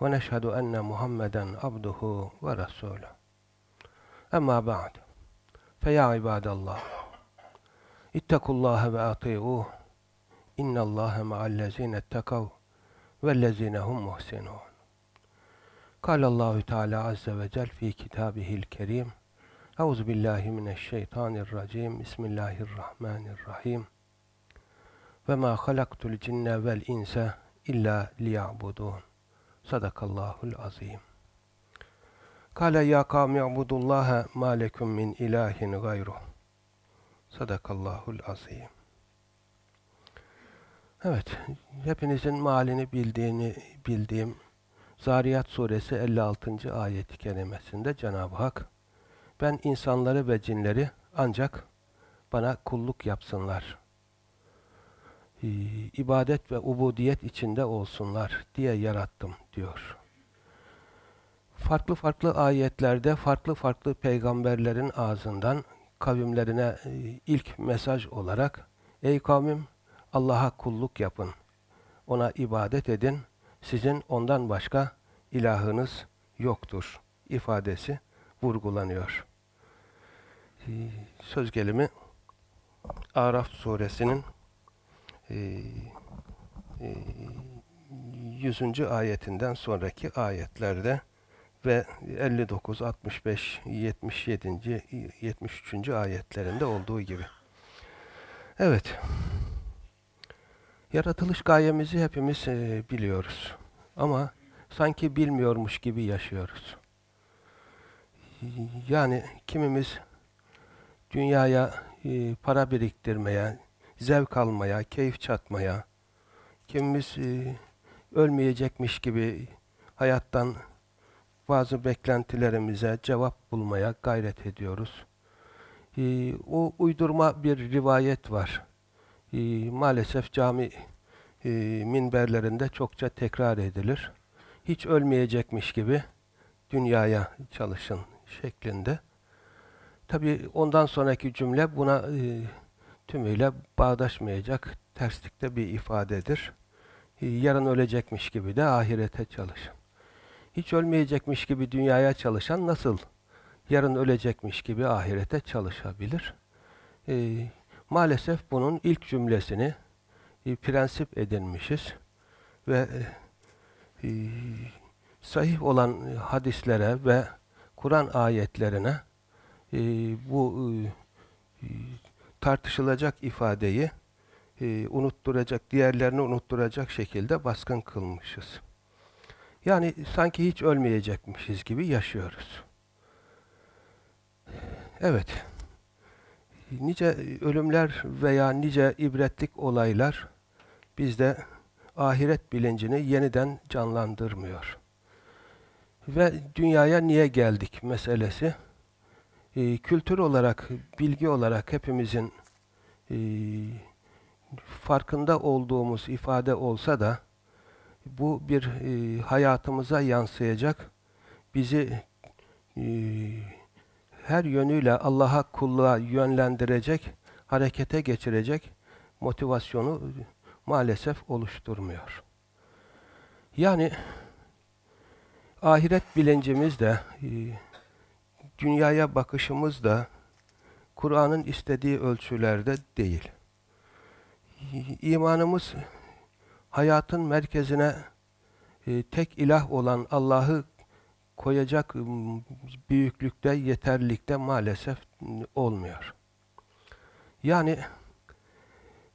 vahdehu la şerike leh ve neşhedü enne Muhammeden abduhu ve resuluh. Emma ba'd. Feya ibadallah. İttekullaha ve ati'uh. İnnallâhe ma'allezîne ettekav vellezîne hum muhsinûn. Kâlallahu Teala azze ve cel fi kitâbihil kerim. Euzu billahi mineşşeytanirracim. Bismillahirrahmanirrahim. Ve ma halaktul cinne vel insa illa liya'budun. Sadakallahul azim. Kale ya kavmi ibudullaha ma lekum min ilahin gayruh. Sadakallahul azim. Evet, hepinizin malini bildiğini bildiğim Zariyat suresi 56. ayet-i kerimesinde Cenab-ı Hak ben insanları ve cinleri ancak bana kulluk yapsınlar. Ee, ibadet ve ubudiyet içinde olsunlar diye yarattım diyor. Farklı farklı ayetlerde farklı farklı peygamberlerin ağzından kavimlerine e, ilk mesaj olarak Ey kavmim Allah'a kulluk yapın. Ona ibadet edin. Sizin ondan başka ilahınız yoktur ifadesi vurgulanıyor. Ee, söz gelimi Araf suresinin 100. E, e, ayetinden sonraki ayetlerde ve 59, 65, 77, 73. ayetlerinde olduğu gibi. Evet. Yaratılış gayemizi hepimiz e, biliyoruz. Ama sanki bilmiyormuş gibi yaşıyoruz. Yani kimimiz dünyaya e, para biriktirmeye, zevk almaya, keyif çatmaya, kimimiz ölmeyecekmiş gibi hayattan bazı beklentilerimize cevap bulmaya gayret ediyoruz. E, o uydurma bir rivayet var. E, maalesef cami e, minberlerinde çokça tekrar edilir. Hiç ölmeyecekmiş gibi dünyaya çalışın şeklinde. Tabi ondan sonraki cümle buna e, tümüyle bağdaşmayacak terslikte bir ifadedir. E, yarın ölecekmiş gibi de ahirete çalışın. Hiç ölmeyecekmiş gibi dünyaya çalışan nasıl yarın ölecekmiş gibi ahirete çalışabilir? E, maalesef bunun ilk cümlesini e, prensip edinmişiz ve e, sahih olan hadislere ve Kur'an ayetlerine e, bu e, tartışılacak ifadeyi e, unutturacak, diğerlerini unutturacak şekilde baskın kılmışız. Yani sanki hiç ölmeyecekmişiz gibi yaşıyoruz. Evet. Nice ölümler veya nice ibretlik olaylar bizde ahiret bilincini yeniden canlandırmıyor. Ve dünyaya niye geldik meselesi e, kültür olarak, bilgi olarak hepimizin e, farkında olduğumuz ifade olsa da bu bir e, hayatımıza yansıyacak, bizi e, her yönüyle Allah'a kulluğa yönlendirecek, harekete geçirecek motivasyonu maalesef oluşturmuyor. Yani ahiret bilincimiz de e, dünyaya bakışımız da Kur'an'ın istediği ölçülerde değil. İmanımız hayatın merkezine e, tek ilah olan Allah'ı koyacak büyüklükte, yeterlilikte maalesef olmuyor. Yani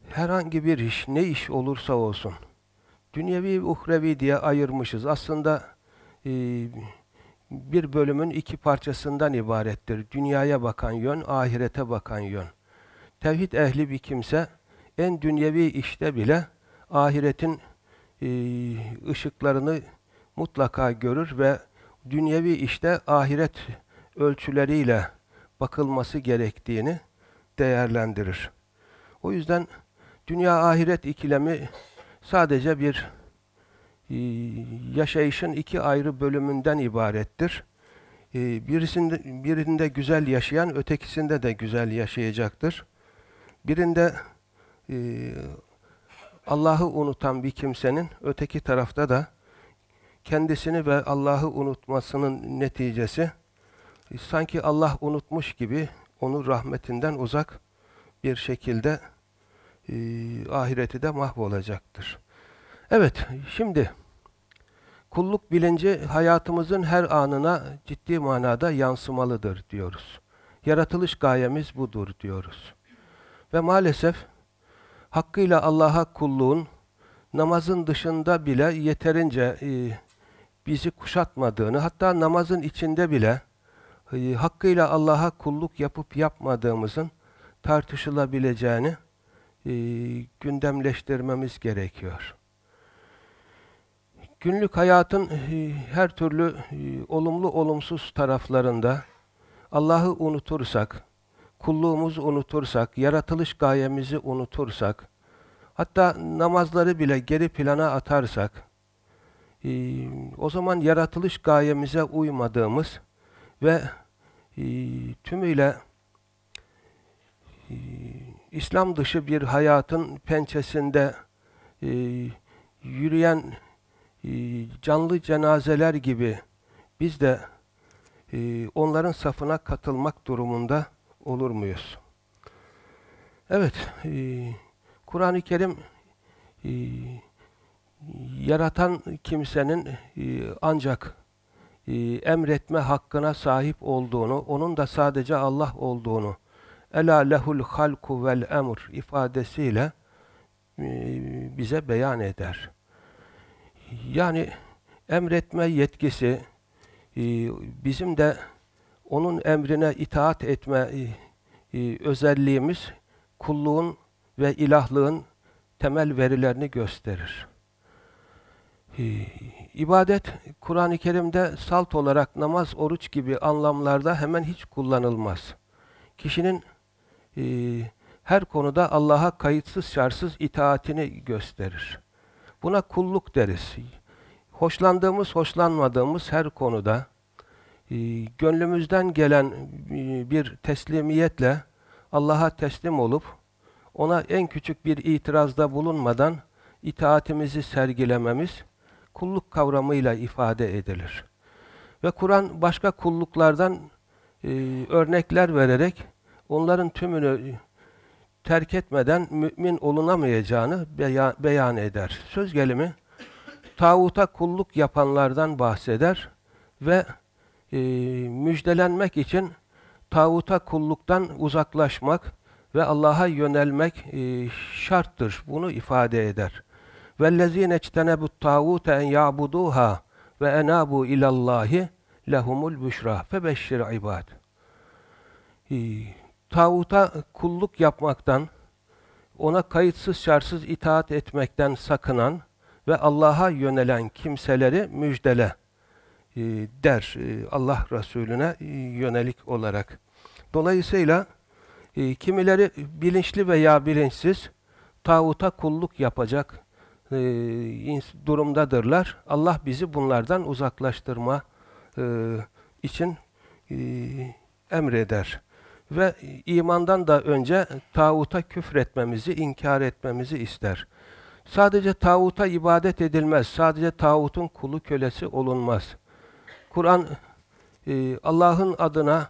herhangi bir iş, ne iş olursa olsun, dünyevi, uhrevi diye ayırmışız. Aslında e, bir bölümün iki parçasından ibarettir. Dünyaya bakan yön, ahirete bakan yön. Tevhid ehli bir kimse en dünyevi işte bile ahiretin e, ışıklarını mutlaka görür ve dünyevi işte ahiret ölçüleriyle bakılması gerektiğini değerlendirir. O yüzden dünya ahiret ikilemi sadece bir yaşayışın iki ayrı bölümünden ibarettir. E, birisinde, birinde güzel yaşayan ötekisinde de güzel yaşayacaktır. Birinde e, Allah'ı unutan bir kimsenin öteki tarafta da kendisini ve Allah'ı unutmasının neticesi sanki Allah unutmuş gibi onu rahmetinden uzak bir şekilde e, ahireti de mahvolacaktır. Evet, şimdi kulluk bilinci hayatımızın her anına ciddi manada yansımalıdır diyoruz. Yaratılış gayemiz budur diyoruz. Ve maalesef hakkıyla Allah'a kulluğun namazın dışında bile yeterince e, bizi kuşatmadığını, hatta namazın içinde bile e, hakkıyla Allah'a kulluk yapıp yapmadığımızın tartışılabileceğini e, gündemleştirmemiz gerekiyor. Günlük hayatın e, her türlü e, olumlu olumsuz taraflarında Allah'ı unutursak, kulluğumuzu unutursak, yaratılış gayemizi unutursak, hatta namazları bile geri plana atarsak, e, o zaman yaratılış gayemize uymadığımız ve tümüyle İslam dışı bir hayatın pençesinde yürüyen canlı cenazeler gibi biz de e, onların safına katılmak durumunda olur muyuz? Evet, e, Kur'an-ı Kerim e, yaratan kimsenin ancak emretme hakkına sahip olduğunu, onun da sadece Allah olduğunu, Ela lehul halku vel emr ifadesiyle bize beyan eder. Yani emretme yetkisi, e, bizim de onun emrine itaat etme e, özelliğimiz kulluğun ve ilahlığın temel verilerini gösterir. İbadet, Kur'an-ı Kerim'de salt olarak namaz, oruç gibi anlamlarda hemen hiç kullanılmaz. Kişinin e, her konuda Allah'a kayıtsız şartsız itaatini gösterir. Buna kulluk deriz. Hoşlandığımız, hoşlanmadığımız her konuda e, gönlümüzden gelen e, bir teslimiyetle Allah'a teslim olup ona en küçük bir itirazda bulunmadan itaatimizi sergilememiz kulluk kavramıyla ifade edilir. Ve Kur'an başka kulluklardan e, örnekler vererek onların tümünü terk etmeden mümin olunamayacağını beyan, beyan eder. Söz gelimi tağuta kulluk yapanlardan bahseder ve e, müjdelenmek için tağuta kulluktan uzaklaşmak ve Allah'a yönelmek e, şarttır. Bunu ifade eder. وَالَّذ۪ينَ اجْتَنَبُوا الطَّاغُوتَ اَنْ يَعْبُدُوهَا وَاَنَابُوا اِلَى اللّٰهِ لَهُمُ الْبُشْرَى فَبَشِّرْ عِبَادٍ Tağuta kulluk yapmaktan, ona kayıtsız şartsız itaat etmekten sakınan ve Allah'a yönelen kimseleri müjdele e, der e, Allah Resulüne e, yönelik olarak. Dolayısıyla e, kimileri bilinçli veya bilinçsiz tağuta kulluk yapacak e, durumdadırlar. Allah bizi bunlardan uzaklaştırma e, için e, emreder. Ve imandan da önce tağuta küfretmemizi, inkar etmemizi ister. Sadece tağuta ibadet edilmez. Sadece tağutun kulu kölesi olunmaz. Kur'an e, Allah'ın adına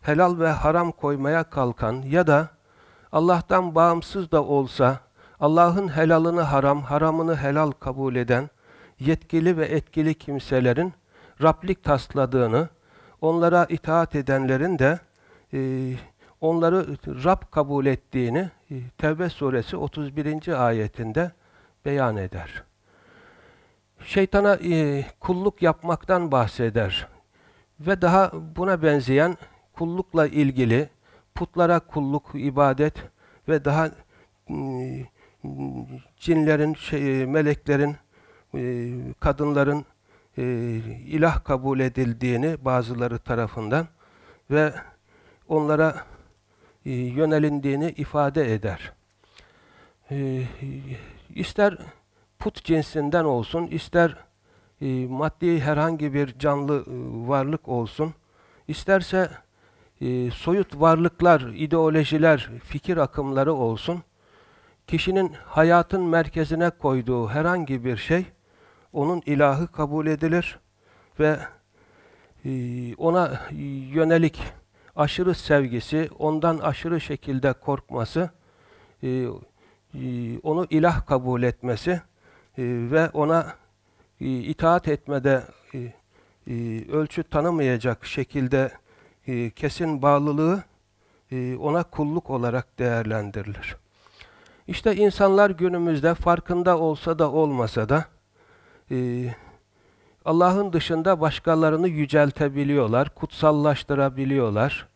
helal ve haram koymaya kalkan ya da Allah'tan bağımsız da olsa Allah'ın helalını haram, haramını helal kabul eden yetkili ve etkili kimselerin Rablik tasladığını, onlara itaat edenlerin de e, onları Rab kabul ettiğini e, Tevbe suresi 31. ayetinde beyan eder. Şeytana e, kulluk yapmaktan bahseder ve daha buna benzeyen kullukla ilgili putlara kulluk, ibadet ve daha e, cinlerin, şey, meleklerin, e, kadınların e, ilah kabul edildiğini bazıları tarafından ve onlara e, yönelindiğini ifade eder. E, ister put cinsinden olsun, ister e, maddi herhangi bir canlı e, varlık olsun, isterse soyut varlıklar, ideolojiler, fikir akımları olsun, kişinin hayatın merkezine koyduğu herhangi bir şey, onun ilahı kabul edilir ve ona yönelik aşırı sevgisi, ondan aşırı şekilde korkması, e, e, onu ilah kabul etmesi e, ve ona itaat etmede ölçü tanımayacak şekilde kesin bağlılığı ona kulluk olarak değerlendirilir. İşte insanlar günümüzde farkında olsa da olmasa da Allah'ın dışında başkalarını yüceltebiliyorlar, kutsallaştırabiliyorlar.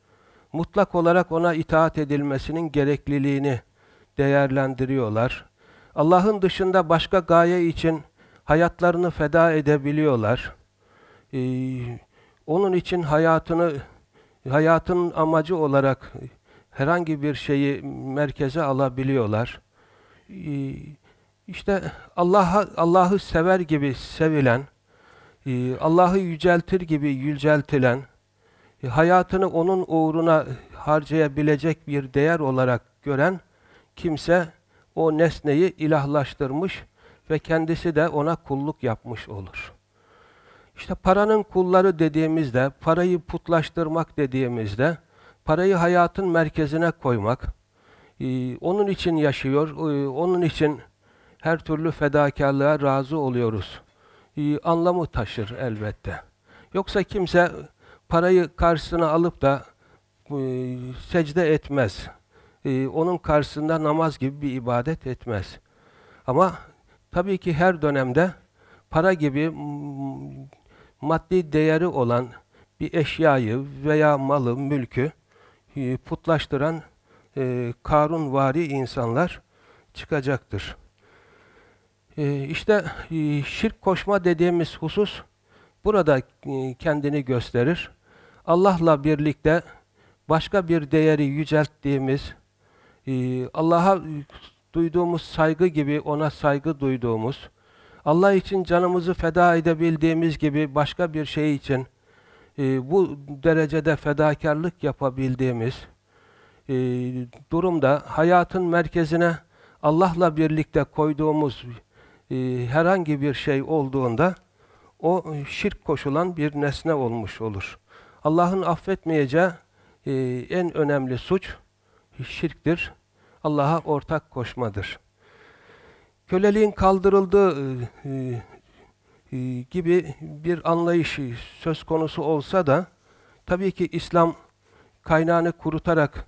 Mutlak olarak ona itaat edilmesinin gerekliliğini değerlendiriyorlar. Allah'ın dışında başka gaye için hayatlarını feda edebiliyorlar. Ee, onun için hayatını hayatın amacı olarak herhangi bir şeyi merkeze alabiliyorlar. Ee, işte Allah'ı sever gibi sevilen, Allah'ı yüceltir gibi yüceltilen, e, hayatını onun uğruna harcayabilecek bir değer olarak gören kimse o nesneyi ilahlaştırmış ve kendisi de ona kulluk yapmış olur. İşte paranın kulları dediğimizde, parayı putlaştırmak dediğimizde, parayı hayatın merkezine koymak, e, onun için yaşıyor, e, onun için her türlü fedakarlığa razı oluyoruz. E, anlamı taşır elbette. Yoksa kimse parayı karşısına alıp da secde etmez. Onun karşısında namaz gibi bir ibadet etmez. Ama tabii ki her dönemde para gibi maddi değeri olan bir eşyayı veya malı, mülkü e, putlaştıran e, Karun vari insanlar çıkacaktır. E, işte e, şirk koşma dediğimiz husus burada e, kendini gösterir. Allah'la birlikte başka bir değeri yücelttiğimiz, e, Allah'a duyduğumuz saygı gibi ona saygı duyduğumuz, Allah için canımızı feda edebildiğimiz gibi başka bir şey için bu derecede fedakarlık yapabildiğimiz durumda hayatın merkezine Allah'la birlikte koyduğumuz e, herhangi bir şey olduğunda o şirk koşulan bir nesne olmuş olur. Allah'ın affetmeyeceği e, en önemli suç şirktir. Allah'a ortak koşmadır köleliğin kaldırıldığı e, e, e, gibi bir anlayış söz konusu olsa da tabii ki İslam kaynağını kurutarak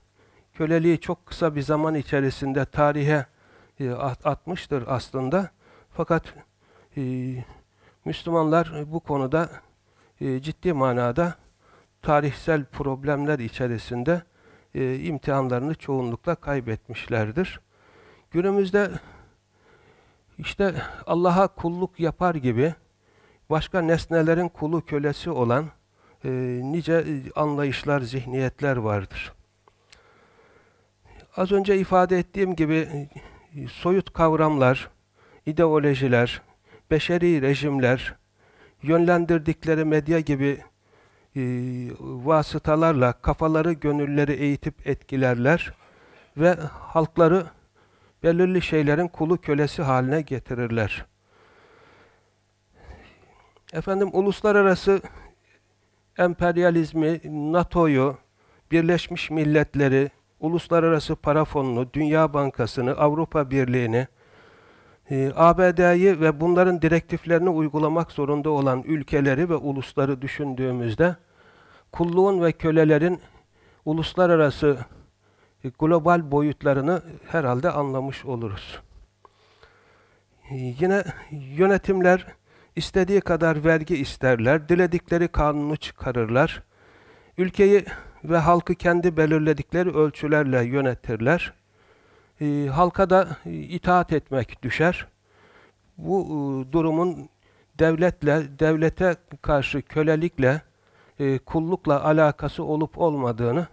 köleliği çok kısa bir zaman içerisinde tarihe atmıştır aslında. Fakat Müslümanlar bu konuda ciddi manada tarihsel problemler içerisinde imtihanlarını çoğunlukla kaybetmişlerdir. Günümüzde işte Allah'a kulluk yapar gibi başka nesnelerin kulu kölesi olan e, nice anlayışlar, zihniyetler vardır. Az önce ifade ettiğim gibi e, soyut kavramlar, ideolojiler, beşeri rejimler, yönlendirdikleri medya gibi e, vasıtalarla kafaları, gönülleri eğitip etkilerler ve halkları belirli şeylerin kulu kölesi haline getirirler. Efendim uluslararası emperyalizmi, NATO'yu, Birleşmiş Milletleri, Uluslararası Para Fonu'nu, Dünya Bankası'nı, Avrupa Birliği'ni, e, ABD'yi ve bunların direktiflerini uygulamak zorunda olan ülkeleri ve ulusları düşündüğümüzde kulluğun ve kölelerin uluslararası e, global boyutlarını herhalde anlamış oluruz. E, yine yönetimler istediği kadar vergi isterler, diledikleri kanunu çıkarırlar. Ülkeyi ve halkı kendi belirledikleri ölçülerle yönetirler. E, halka da itaat etmek düşer. Bu durumun devletle, devlete karşı kölelikle, e, kullukla alakası olup olmadığını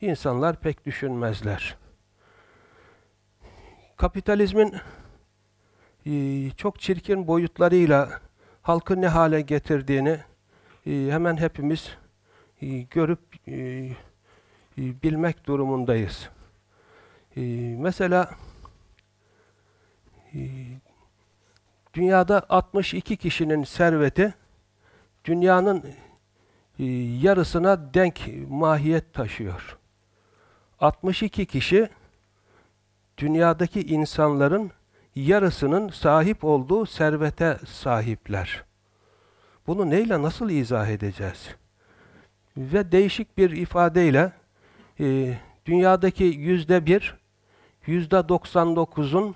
insanlar pek düşünmezler. Kapitalizmin e, çok çirkin boyutlarıyla halkı ne hale getirdiğini e, hemen hepimiz e, görüp e, e, bilmek durumundayız. E, mesela e, dünyada 62 kişinin serveti dünyanın e, yarısına denk mahiyet taşıyor. 62 kişi dünyadaki insanların yarısının sahip olduğu servete sahipler. Bunu neyle nasıl izah edeceğiz? Ve değişik bir ifadeyle e, dünyadaki yüzde bir, yüzde doksan dokuzun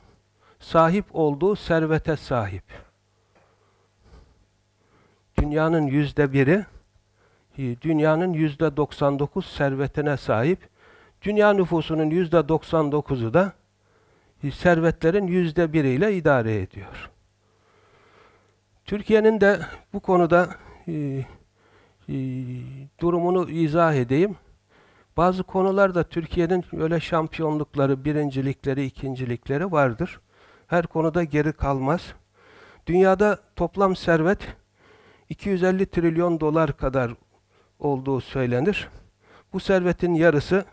sahip olduğu servete sahip. Dünyanın yüzde biri, e, dünyanın yüzde doksan dokuz servetine sahip. Dünya nüfusunun yüzde doksan dokuzu da e, servetlerin yüzde biriyle idare ediyor. Türkiye'nin de bu konuda e, e, durumunu izah edeyim. Bazı konularda Türkiye'nin öyle şampiyonlukları, birincilikleri, ikincilikleri vardır. Her konuda geri kalmaz. Dünyada toplam servet 250 trilyon dolar kadar olduğu söylenir. Bu servetin yarısı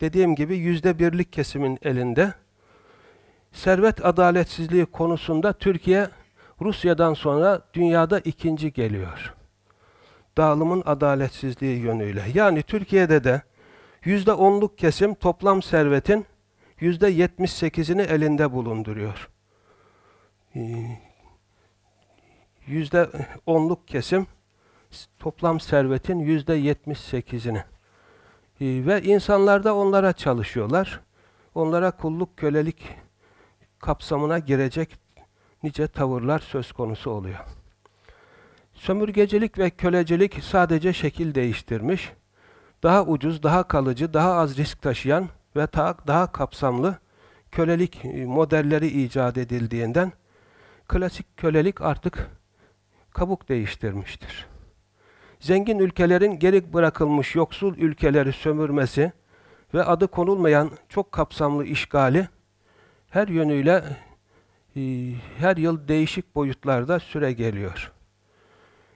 dediğim gibi yüzde birlik kesimin elinde. Servet adaletsizliği konusunda Türkiye Rusya'dan sonra dünyada ikinci geliyor. Dağılımın adaletsizliği yönüyle. Yani Türkiye'de de yüzde onluk kesim toplam servetin yüzde yetmiş sekizini elinde bulunduruyor. Ee, yüzde onluk kesim toplam servetin yüzde yetmiş sekizini. Ee, ve insanlar da onlara çalışıyorlar. Onlara kulluk, kölelik kapsamına girecek nice tavırlar söz konusu oluyor. Sömürgecilik ve kölecilik sadece şekil değiştirmiş, daha ucuz, daha kalıcı, daha az risk taşıyan ve daha, kapsamlı kölelik modelleri icat edildiğinden klasik kölelik artık kabuk değiştirmiştir. Zengin ülkelerin geri bırakılmış yoksul ülkeleri sömürmesi ve adı konulmayan çok kapsamlı işgali her yönüyle e, her yıl değişik boyutlarda süre geliyor.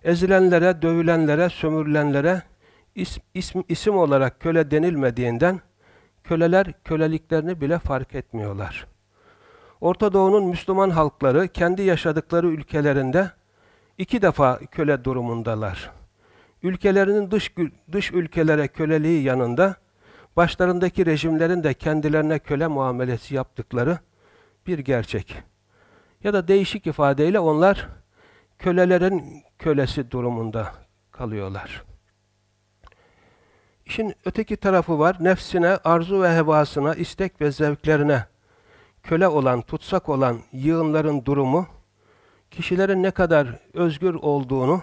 Ezilenlere, dövülenlere, sömürülenlere isim, isim, isim olarak köle denilmediğinden köleler köleliklerini bile fark etmiyorlar. Orta Doğu'nun Müslüman halkları kendi yaşadıkları ülkelerinde iki defa köle durumundalar. Ülkelerinin dış, dış ülkelere köleliği yanında başlarındaki rejimlerin de kendilerine köle muamelesi yaptıkları bir gerçek. Ya da değişik ifadeyle onlar kölelerin kölesi durumunda kalıyorlar. İşin öteki tarafı var. Nefsine, arzu ve hevasına, istek ve zevklerine köle olan, tutsak olan yığınların durumu, kişilerin ne kadar özgür olduğunu,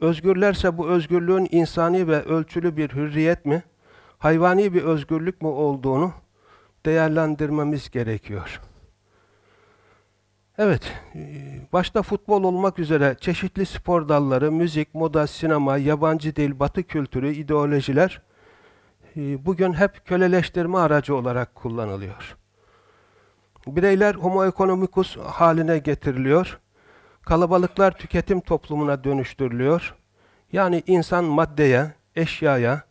özgürlerse bu özgürlüğün insani ve ölçülü bir hürriyet mi, hayvani bir özgürlük mü olduğunu değerlendirmemiz gerekiyor. Evet, e, başta futbol olmak üzere çeşitli spor dalları, müzik, moda, sinema, yabancı dil, batı kültürü, ideolojiler e, bugün hep köleleştirme aracı olarak kullanılıyor. Bireyler homo economicus haline getiriliyor. Kalabalıklar tüketim toplumuna dönüştürülüyor. Yani insan maddeye, eşyaya,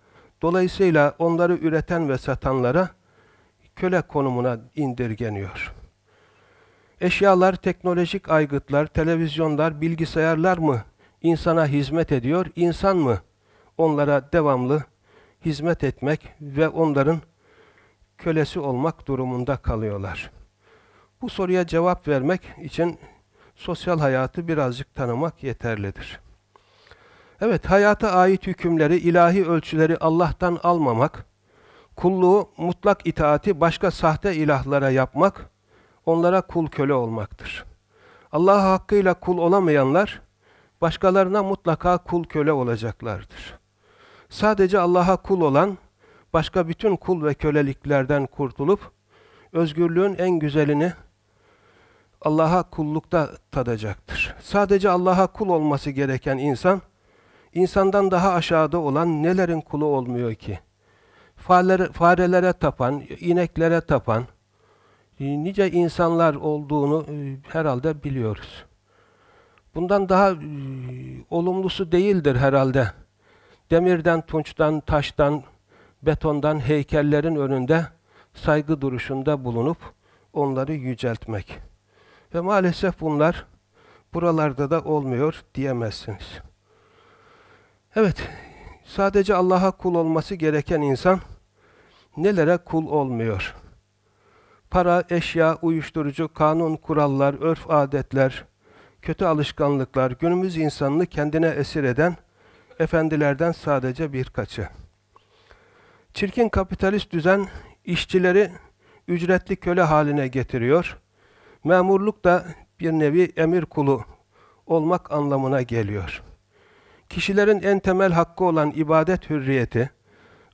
dolayısıyla onları üreten ve satanlara köle konumuna indirgeniyor. Eşyalar, teknolojik aygıtlar, televizyonlar, bilgisayarlar mı insana hizmet ediyor, insan mı onlara devamlı hizmet etmek ve onların kölesi olmak durumunda kalıyorlar. Bu soruya cevap vermek için sosyal hayatı birazcık tanımak yeterlidir. Evet, hayata ait hükümleri, ilahi ölçüleri Allah'tan almamak, kulluğu, mutlak itaati başka sahte ilahlara yapmak, onlara kul köle olmaktır. Allah hakkıyla kul olamayanlar, başkalarına mutlaka kul köle olacaklardır. Sadece Allah'a kul olan, başka bütün kul ve köleliklerden kurtulup, özgürlüğün en güzelini Allah'a kullukta tadacaktır. Sadece Allah'a kul olması gereken insan, insandan daha aşağıda olan nelerin kulu olmuyor ki? Farelere, tapan, ineklere tapan, nice insanlar olduğunu e, herhalde biliyoruz. Bundan daha e, olumlusu değildir herhalde. Demirden, tunçtan, taştan, betondan heykellerin önünde saygı duruşunda bulunup onları yüceltmek. Ve maalesef bunlar buralarda da olmuyor diyemezsiniz. Evet, sadece Allah'a kul olması gereken insan nelere kul olmuyor? Para, eşya, uyuşturucu, kanun, kurallar, örf, adetler, kötü alışkanlıklar, günümüz insanını kendine esir eden efendilerden sadece birkaçı. Çirkin kapitalist düzen işçileri ücretli köle haline getiriyor. Memurluk da bir nevi emir kulu olmak anlamına geliyor. Kişilerin en temel hakkı olan ibadet hürriyeti,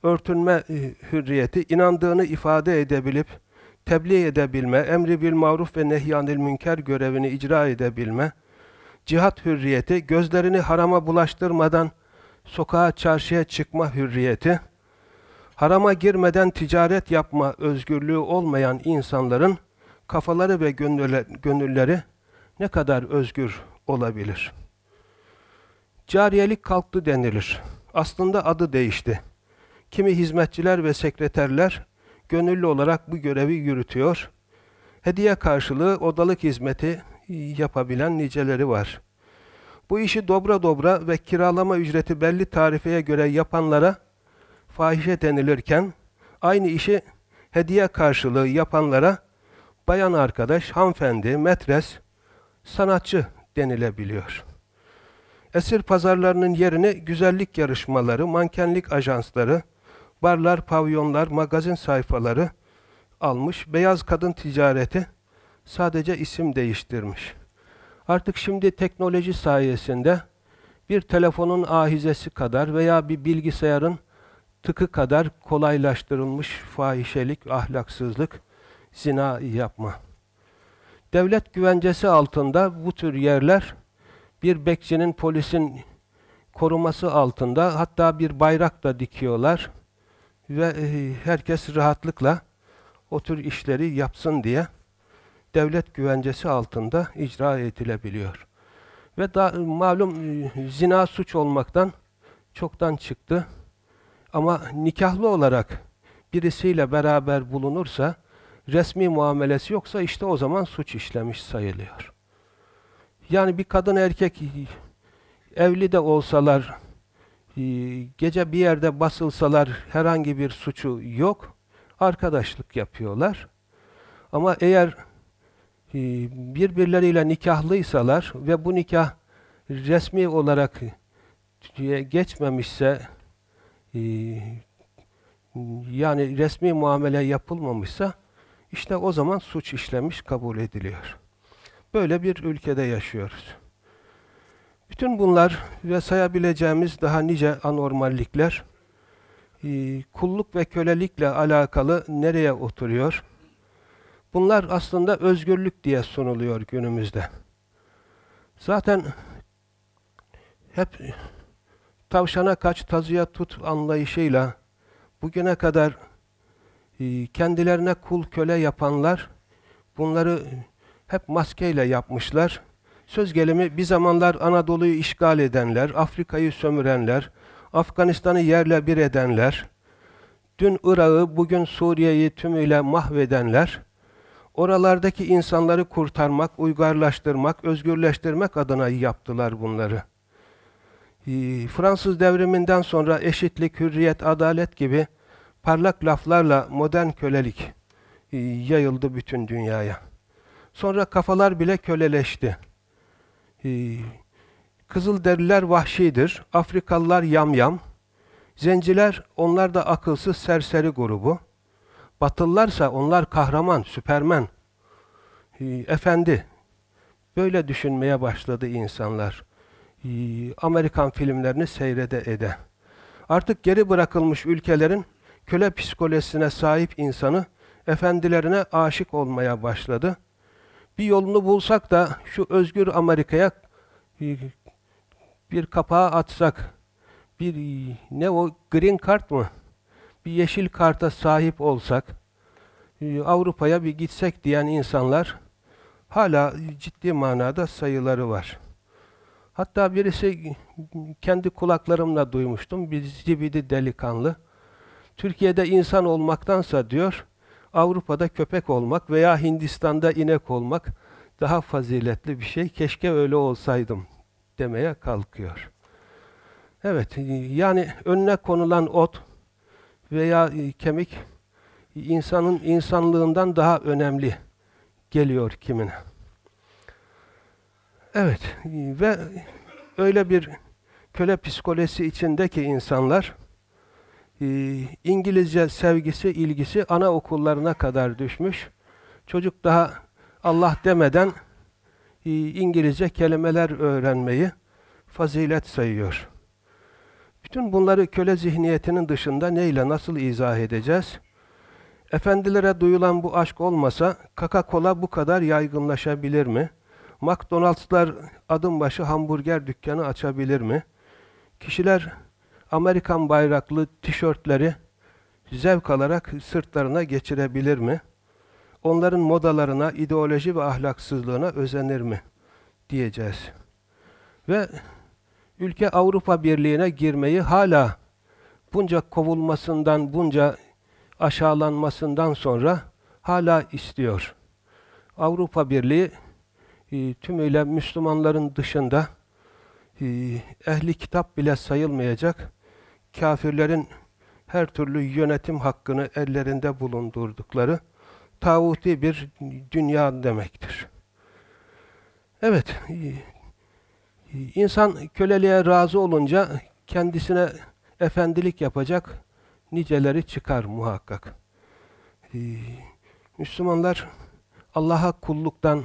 örtünme e, hürriyeti, inandığını ifade edebilip, tebliğ edebilme, emri bil maruf ve nehyanil münker görevini icra edebilme, cihat hürriyeti, gözlerini harama bulaştırmadan sokağa çarşıya çıkma hürriyeti, harama girmeden ticaret yapma özgürlüğü olmayan insanların kafaları ve gönülleri ne kadar özgür olabilir? Cariyelik kalktı denilir. Aslında adı değişti. Kimi hizmetçiler ve sekreterler gönüllü olarak bu görevi yürütüyor. Hediye karşılığı odalık hizmeti yapabilen niceleri var. Bu işi dobra dobra ve kiralama ücreti belli tarifeye göre yapanlara fahişe denilirken, aynı işi hediye karşılığı yapanlara bayan arkadaş, hanımefendi, metres, sanatçı denilebiliyor. Esir pazarlarının yerini güzellik yarışmaları, mankenlik ajansları, barlar, pavyonlar, magazin sayfaları almış. Beyaz kadın ticareti sadece isim değiştirmiş. Artık şimdi teknoloji sayesinde bir telefonun ahizesi kadar veya bir bilgisayarın tıkı kadar kolaylaştırılmış fahişelik, ahlaksızlık, zina yapma. Devlet güvencesi altında bu tür yerler bir bekçinin, polisin koruması altında hatta bir bayrak da dikiyorlar ve e, herkes rahatlıkla o tür işleri yapsın diye devlet güvencesi altında icra edilebiliyor. Ve da, malum e, zina suç olmaktan çoktan çıktı. Ama nikahlı olarak birisiyle beraber bulunursa, resmi muamelesi yoksa işte o zaman suç işlemiş sayılıyor. Yani bir kadın erkek evli de olsalar, e, gece bir yerde basılsalar herhangi bir suçu yok. Arkadaşlık yapıyorlar. Ama eğer e, birbirleriyle nikahlıysalar ve bu nikah resmi olarak geçmemişse ee, yani resmi muamele yapılmamışsa işte o zaman suç işlemiş kabul ediliyor. Böyle bir ülkede yaşıyoruz. Bütün bunlar ve sayabileceğimiz daha nice anormallikler e, kulluk ve kölelikle alakalı nereye oturuyor? Bunlar aslında özgürlük diye sunuluyor günümüzde. Zaten hep tavşana kaç tazıya tut anlayışıyla bugüne kadar e, kendilerine kul köle yapanlar bunları hep maskeyle yapmışlar. Söz gelimi bir zamanlar Anadolu'yu işgal edenler, Afrika'yı sömürenler, Afganistan'ı yerle bir edenler, dün Irak'ı, bugün Suriye'yi tümüyle mahvedenler, oralardaki insanları kurtarmak, uygarlaştırmak, özgürleştirmek adına yaptılar bunları. Ee, Fransız devriminden sonra eşitlik, hürriyet, adalet gibi parlak laflarla modern kölelik e, yayıldı bütün dünyaya. Sonra kafalar bile köleleşti. Ee, Kızılderililer vahşidir, Afrikalılar yamyam, zenciler onlar da akılsız serseri grubu, Batılılarsa onlar kahraman, süpermen, ee, efendi. Böyle düşünmeye başladı insanlar. Ee, Amerikan filmlerini seyrede ede. Artık geri bırakılmış ülkelerin köle psikolojisine sahip insanı efendilerine aşık olmaya başladı. Bir yolunu bulsak da şu özgür Amerika'ya e, bir kapağı atsak, bir ne o green card mı? Bir yeşil karta sahip olsak, e, Avrupa'ya bir gitsek diyen insanlar hala ciddi manada sayıları var. Hatta birisi kendi kulaklarımla duymuştum. Bir zibidi delikanlı. Türkiye'de insan olmaktansa diyor, Avrupa'da köpek olmak veya Hindistan'da inek olmak daha faziletli bir şey. Keşke öyle olsaydım demeye kalkıyor. Evet, yani önüne konulan ot veya kemik insanın insanlığından daha önemli geliyor kimine. Evet ve öyle bir köle psikolojisi içindeki insanlar e, İngilizce sevgisi, ilgisi ana okullarına kadar düşmüş. Çocuk daha Allah demeden e, İngilizce kelimeler öğrenmeyi fazilet sayıyor. Bütün bunları köle zihniyetinin dışında neyle nasıl izah edeceğiz? Efendilere duyulan bu aşk olmasa Coca-Cola bu kadar yaygınlaşabilir mi? McDonald'slar adım başı hamburger dükkanı açabilir mi? Kişiler Amerikan bayraklı tişörtleri zevk alarak sırtlarına geçirebilir mi? Onların modalarına, ideoloji ve ahlaksızlığına özenir mi? Diyeceğiz. Ve ülke Avrupa Birliği'ne girmeyi hala bunca kovulmasından, bunca aşağılanmasından sonra hala istiyor. Avrupa Birliği e, tümüyle Müslümanların dışında e, ehli kitap bile sayılmayacak kafirlerin her türlü yönetim hakkını ellerinde bulundurdukları tağuti bir dünya demektir. Evet, insan köleliğe razı olunca kendisine efendilik yapacak niceleri çıkar muhakkak. Müslümanlar Allah'a kulluktan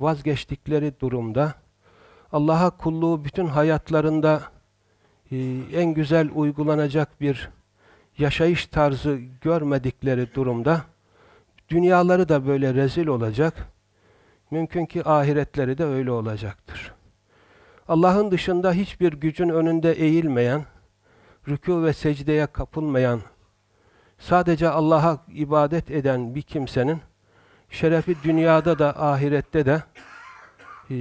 vazgeçtikleri durumda Allah'a kulluğu bütün hayatlarında en güzel uygulanacak bir yaşayış tarzı görmedikleri durumda dünyaları da böyle rezil olacak. Mümkün ki ahiretleri de öyle olacaktır. Allah'ın dışında hiçbir gücün önünde eğilmeyen, rükû ve secdeye kapılmayan, sadece Allah'a ibadet eden bir kimsenin şerefi dünyada da ahirette de e,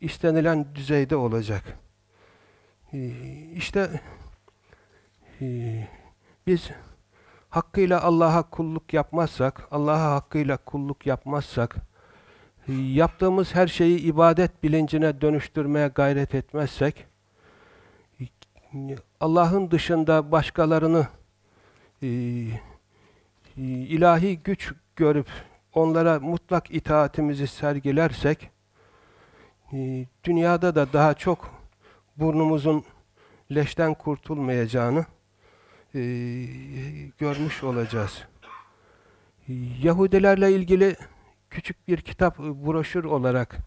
istenilen düzeyde olacak. E, işte e, biz hakkıyla Allah'a kulluk yapmazsak, Allah'a hakkıyla kulluk yapmazsak, e, yaptığımız her şeyi ibadet bilincine dönüştürmeye gayret etmezsek, Allah'ın dışında başkalarını ilahi güç görüp onlara mutlak itaatimizi sergilersek, dünyada da daha çok burnumuzun leşten kurtulmayacağını e, görmüş olacağız. Yahudilerle ilgili küçük bir kitap, broşür olarak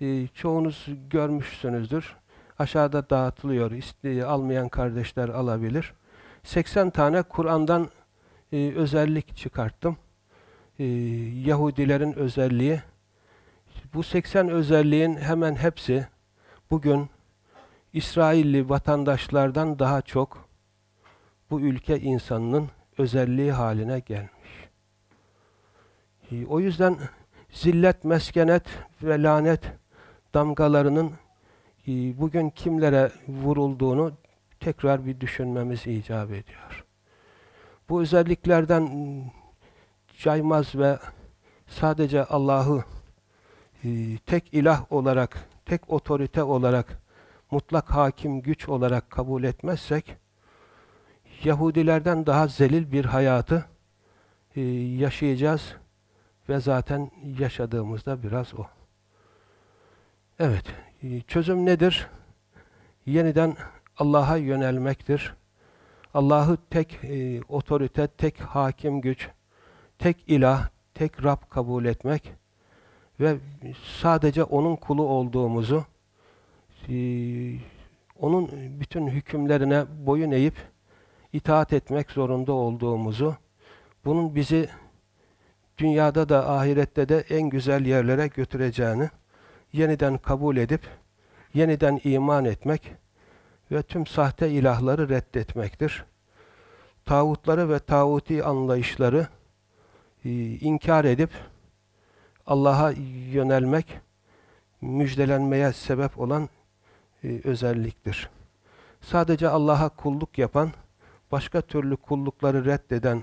e, çoğunuz görmüşsünüzdür. Aşağıda dağıtılıyor. İsteği almayan kardeşler alabilir. 80 tane Kur'an'dan e, özellik çıkarttım e, Yahudilerin özelliği. Bu 80 özelliğin hemen hepsi bugün İsrailli vatandaşlardan daha çok bu ülke insanının özelliği haline gelmiş. E, o yüzden zillet, meskenet ve lanet damgalarının e, bugün kimlere vurulduğunu tekrar bir düşünmemiz icap ediyor. Bu özelliklerden caymaz ve sadece Allah'ı e, tek ilah olarak, tek otorite olarak, mutlak hakim güç olarak kabul etmezsek, Yahudilerden daha zelil bir hayatı e, yaşayacağız ve zaten yaşadığımızda biraz o. Evet, e, çözüm nedir? Yeniden Allah'a yönelmektir. Allah'ı tek e, otorite, tek hakim güç, tek ilah, tek Rab kabul etmek ve sadece O'nun kulu olduğumuzu, O'nun bütün hükümlerine boyun eğip itaat etmek zorunda olduğumuzu, bunun bizi dünyada da ahirette de en güzel yerlere götüreceğini yeniden kabul edip yeniden iman etmek ve tüm sahte ilahları reddetmektir. Tağutları ve tağuti anlayışları e, inkar edip Allah'a yönelmek müjdelenmeye sebep olan e, özelliktir. Sadece Allah'a kulluk yapan, başka türlü kullukları reddeden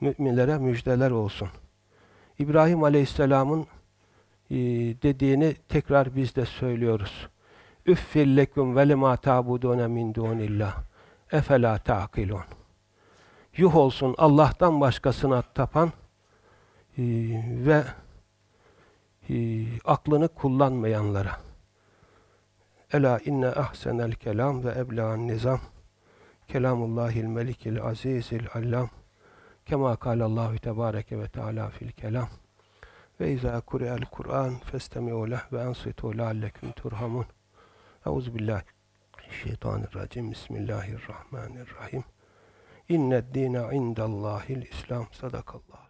müminlere müjdeler olsun. İbrahim Aleyhisselam'ın e, dediğini tekrar biz de söylüyoruz. Üffil lekum ve lima ta'budune min dunillah. Efela ta'kilun. Yuh olsun Allah'tan başkasına tapan e, ve e, aklını kullanmayanlara. Ela inne ahsenel kelam ve ebla'n nizam. Kelamullahil melikil azizil allam. Kema kâlallahu tebâreke ve teâlâ fil kelam. Ve izâ kure'el Kur'an festemi'u leh ve ansitu leallekum turhamun. Euzubillahimineşşeytanirracim. Bismillahirrahmanirrahim. İnned dîne indallâhil İslam. Sadakallah.